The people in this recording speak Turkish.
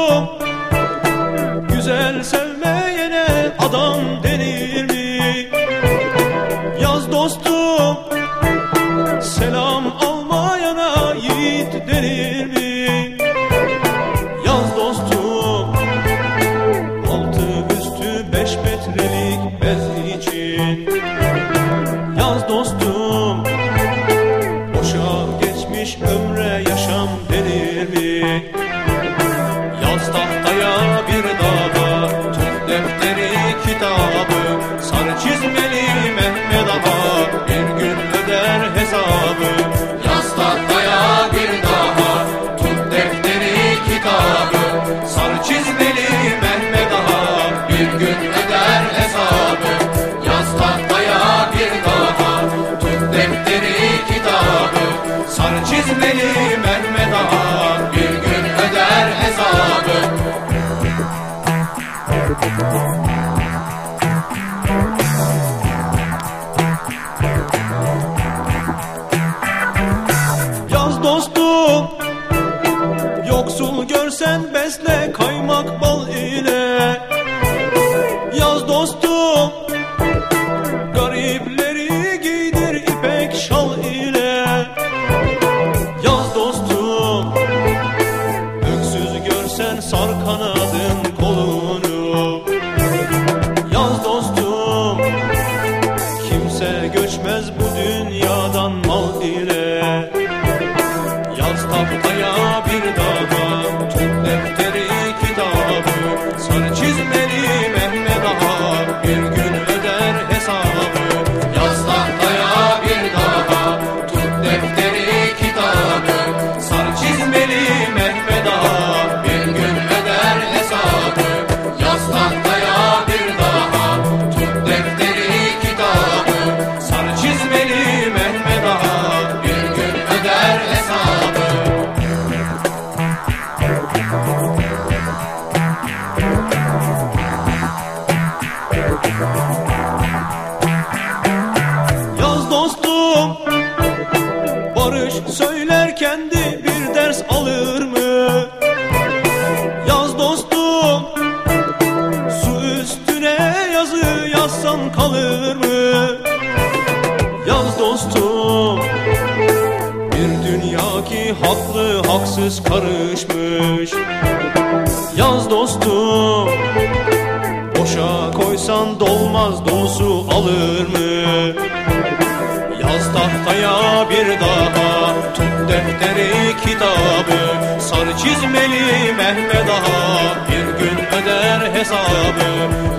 oğlum Güzel sevmeyene adam denir mi? Yaz dostum Selam almayana yiğit denir mi? Yaz dostum Altı üstü beş metrelik bez için Yaz dostum Boşa geçmiş ömrüm Tut defteri kitabı Görsen besle kaymak bal ile. Yaz dostum Garipleri giydir ipek şal ile. Yaz dostum Öksüz görsen sar kanadın kolunu. Yaz dostum Kimse göçmez bu dünyadan mal ile defteri kitabı Sarı çizmeli Mehmet Bir gün öder hesabı? Yaz bir daha Tut defteri kitabı. Sarı çizmeli Mehmet Bir gün öder hesabı? Yaz kalır mı? Yaz dostum Bir dünya ki haklı haksız karışmış Yaz dostum Boşa koysan dolmaz dolusu alır mı? Yaz tahtaya bir daha Tut defteri kitabı Sarı çizmeli Mehmet Ağa Bir gün öder hesabı